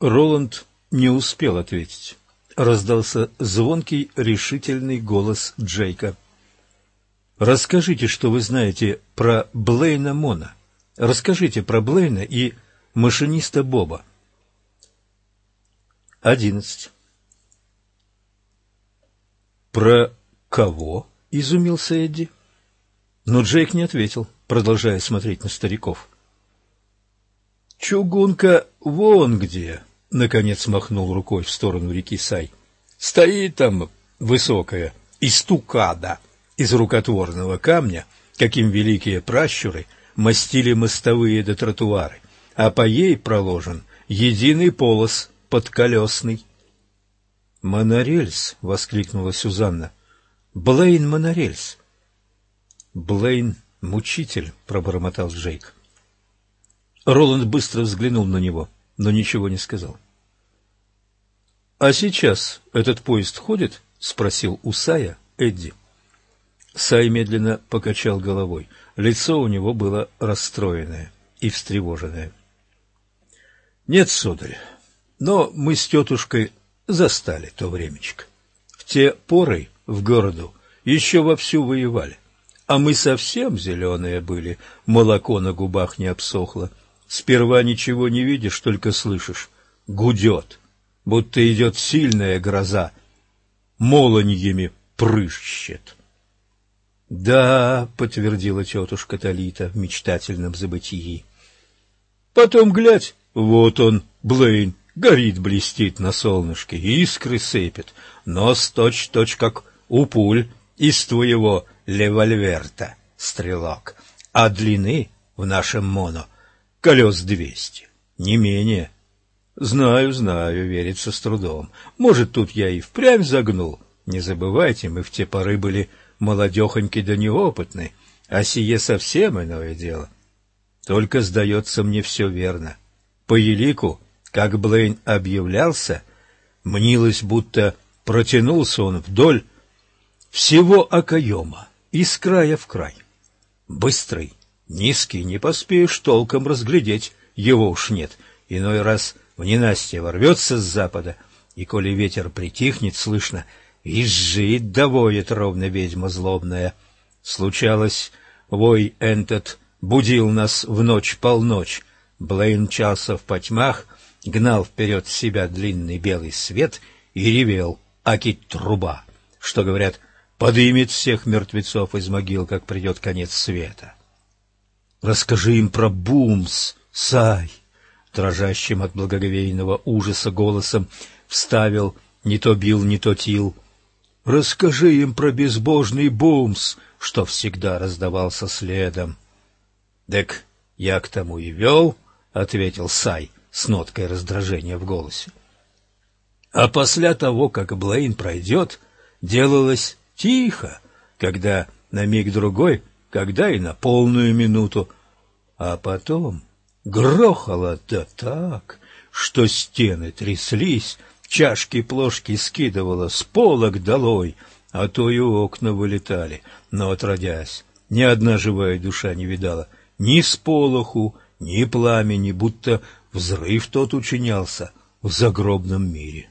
Роланд не успел ответить. Раздался звонкий, решительный голос Джейка. «Расскажите, что вы знаете про Блейна Мона. Расскажите про Блейна и машиниста Боба». Одиннадцать. «Про кого?» — изумился Эдди. Но Джейк не ответил, продолжая смотреть на стариков. «Чугунка вон где!» — наконец махнул рукой в сторону реки Сай. «Стоит там высокая истукада из рукотворного камня, каким великие пращуры мастили мостовые до тротуары, а по ей проложен единый полос подколесный». «Монорельс!» — воскликнула Сюзанна. «Блейн Монорельс!» «Блейн — мучитель!» — пробормотал Джейк. Роланд быстро взглянул на него, но ничего не сказал. «А сейчас этот поезд ходит?» — спросил у Сая Эдди. Сай медленно покачал головой. Лицо у него было расстроенное и встревоженное. «Нет, сударь, но мы с тетушкой застали то времечко. В те поры в городу еще вовсю воевали, а мы совсем зеленые были, молоко на губах не обсохло». Сперва ничего не видишь, только слышишь. Гудет, будто идет сильная гроза. Молоньями прыщет. — Да, — подтвердила тетушка Талита в мечтательном забытии. Потом глядь, вот он, Блейн, горит, блестит на солнышке, искры сыпет, нос точь-точь, как у пуль из твоего левольверта, стрелок, а длины в нашем моно колес двести, не менее. Знаю, знаю, верится с трудом. Может, тут я и впрямь загнул. Не забывайте, мы в те поры были молодехоньки да неопытны, а сие совсем иное дело. Только, сдается мне, все верно. По елику, как Блейн объявлялся, мнилось, будто протянулся он вдоль всего окоема, из края в край. Быстрый, Низкий, не поспеешь толком разглядеть, его уж нет. Иной раз в ненастье ворвется с запада, и, коли ветер притихнет, слышно, визжит да воет ровно ведьма злобная. Случалось, вой этот будил нас в ночь-полночь. Блейн часа в потьмах, гнал вперед себя длинный белый свет и ревел, аки труба, что, говорят, подымет всех мертвецов из могил, как придет конец света. Расскажи им про Бумс, Сай, дрожащим от благоговейного ужаса голосом вставил не то бил, не то тил. Расскажи им про безбожный Бумс, что всегда раздавался следом. — Дек, я к тому и вел, — ответил Сай с ноткой раздражения в голосе. А после того, как Блейн пройдет, делалось тихо, когда на миг-другой когда и на полную минуту. А потом грохало-то так, что стены тряслись, чашки-плошки скидывало с полок долой, а то и окна вылетали. Но, отродясь, ни одна живая душа не видала ни сполоху, ни пламени, будто взрыв тот учинялся в загробном мире.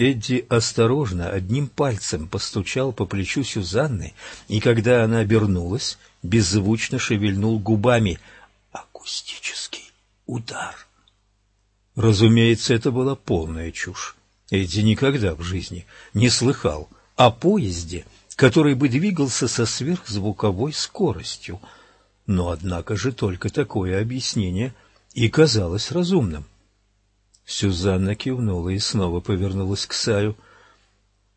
Эдди осторожно одним пальцем постучал по плечу Сюзанны, и когда она обернулась, беззвучно шевельнул губами. Акустический удар. Разумеется, это была полная чушь. Эдди никогда в жизни не слыхал о поезде, который бы двигался со сверхзвуковой скоростью. Но, однако же, только такое объяснение и казалось разумным. Сюзанна кивнула и снова повернулась к Саю.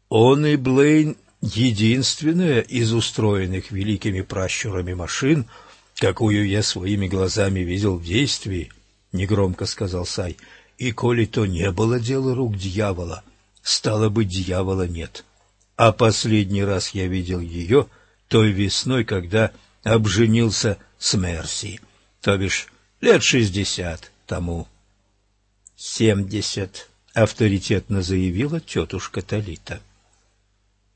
Он и Блейн — единственная из устроенных великими пращурами машин, какую я своими глазами видел в действии, — негромко сказал Сай. И коли то не было дело рук дьявола, стало быть, дьявола нет. А последний раз я видел ее той весной, когда обженился с Мерси, то бишь лет шестьдесят тому «Семьдесят», — авторитетно заявила тетушка Талита.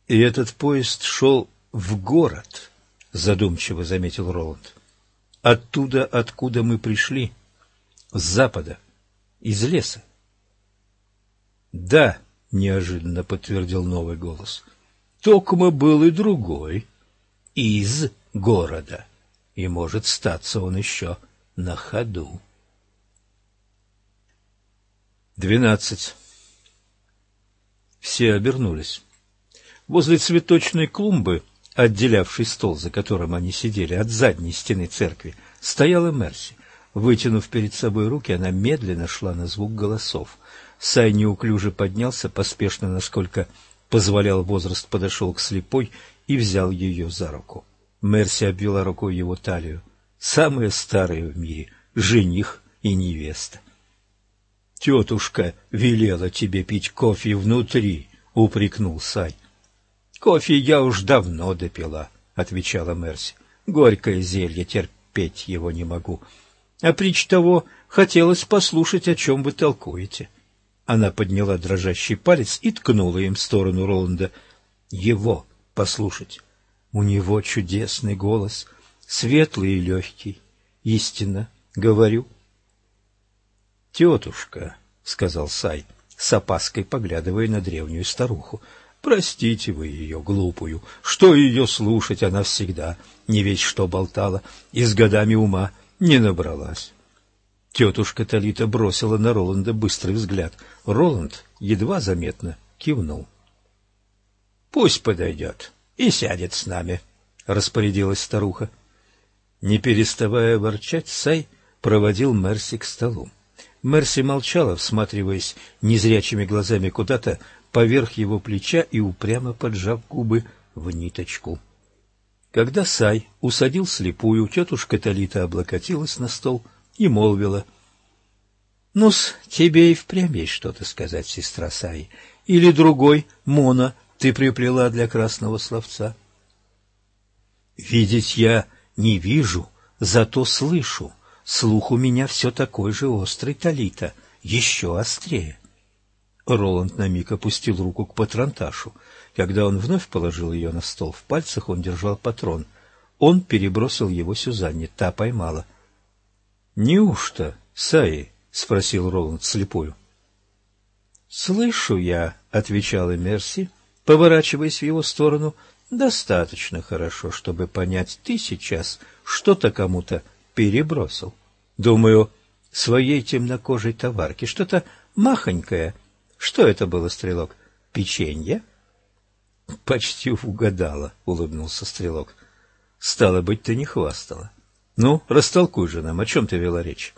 «И этот поезд шел в город», — задумчиво заметил Роланд. «Оттуда, откуда мы пришли, с запада. из леса. Да, неожиданно подтвердил новый голос. Токма был и другой, из города, и может статься он еще на ходу. Двенадцать. Все обернулись. Возле цветочной клумбы, отделявшей стол, за которым они сидели, от задней стены церкви, стояла Мерси. Вытянув перед собой руки, она медленно шла на звук голосов. Сай неуклюже поднялся, поспешно, насколько позволял возраст, подошел к слепой и взял ее за руку. Мерси обвела рукой его талию. Самые старые в мире — жених и невеста. — Тетушка велела тебе пить кофе внутри, — упрекнул Сай. — Кофе я уж давно допила, — отвечала Мерси. — Горькое зелье, терпеть его не могу. А притч того хотелось послушать, о чем вы толкуете. Она подняла дрожащий палец и ткнула им в сторону Роланда. — Его послушать. У него чудесный голос, светлый и легкий. Истинно говорю. — Тетушка, — сказал Сай, с опаской поглядывая на древнюю старуху, — простите вы ее, глупую, что ее слушать она всегда, не весь что болтала, и с годами ума не набралась. Тетушка Талита бросила на Роланда быстрый взгляд. Роланд едва заметно кивнул. — Пусть подойдет и сядет с нами, — распорядилась старуха. Не переставая ворчать, Сай проводил Мерси к столу. Мерси молчала, всматриваясь незрячими глазами куда-то поверх его плеча и упрямо поджав губы в ниточку. Когда Сай усадил слепую, тетушка Талита облокотилась на стол и молвила. — Ну-с, тебе и впрямь есть что-то сказать, сестра Сай. Или другой, Мона, ты приплела для красного словца? — Видеть я не вижу, зато слышу, Слух у меня все такой же острый, Талита, еще острее. Роланд на миг опустил руку к патронташу. Когда он вновь положил ее на стол, в пальцах он держал патрон. Он перебросил его Сюзанне, та поймала. — Неужто, Саи? — спросил Роланд слепую. — Слышу я, — отвечала Мерси, поворачиваясь в его сторону, — достаточно хорошо, чтобы понять, ты сейчас что-то кому-то перебросил. Думаю, своей темнокожей товарки. Что-то махонькое. Что это было, Стрелок? Печенье? Почти угадала, улыбнулся Стрелок. Стало быть, ты не хвастала. Ну, растолкуй же нам, о чем ты вела речь?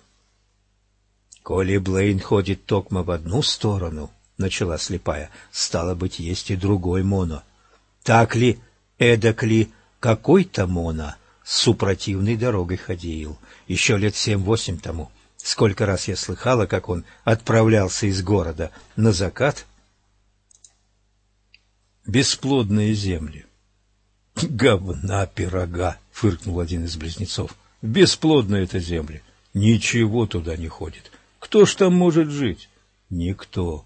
Коли Блейн ходит токмо в одну сторону, начала слепая, стало быть, есть и другой Моно. Так ли, эдак ли, какой-то Моно супротивной дорогой ходил. Еще лет семь-восемь тому. Сколько раз я слыхала, как он отправлялся из города на закат. Бесплодные земли. «Говна пирога!» — фыркнул один из близнецов. «Бесплодные это земли. Ничего туда не ходит. Кто ж там может жить?» «Никто.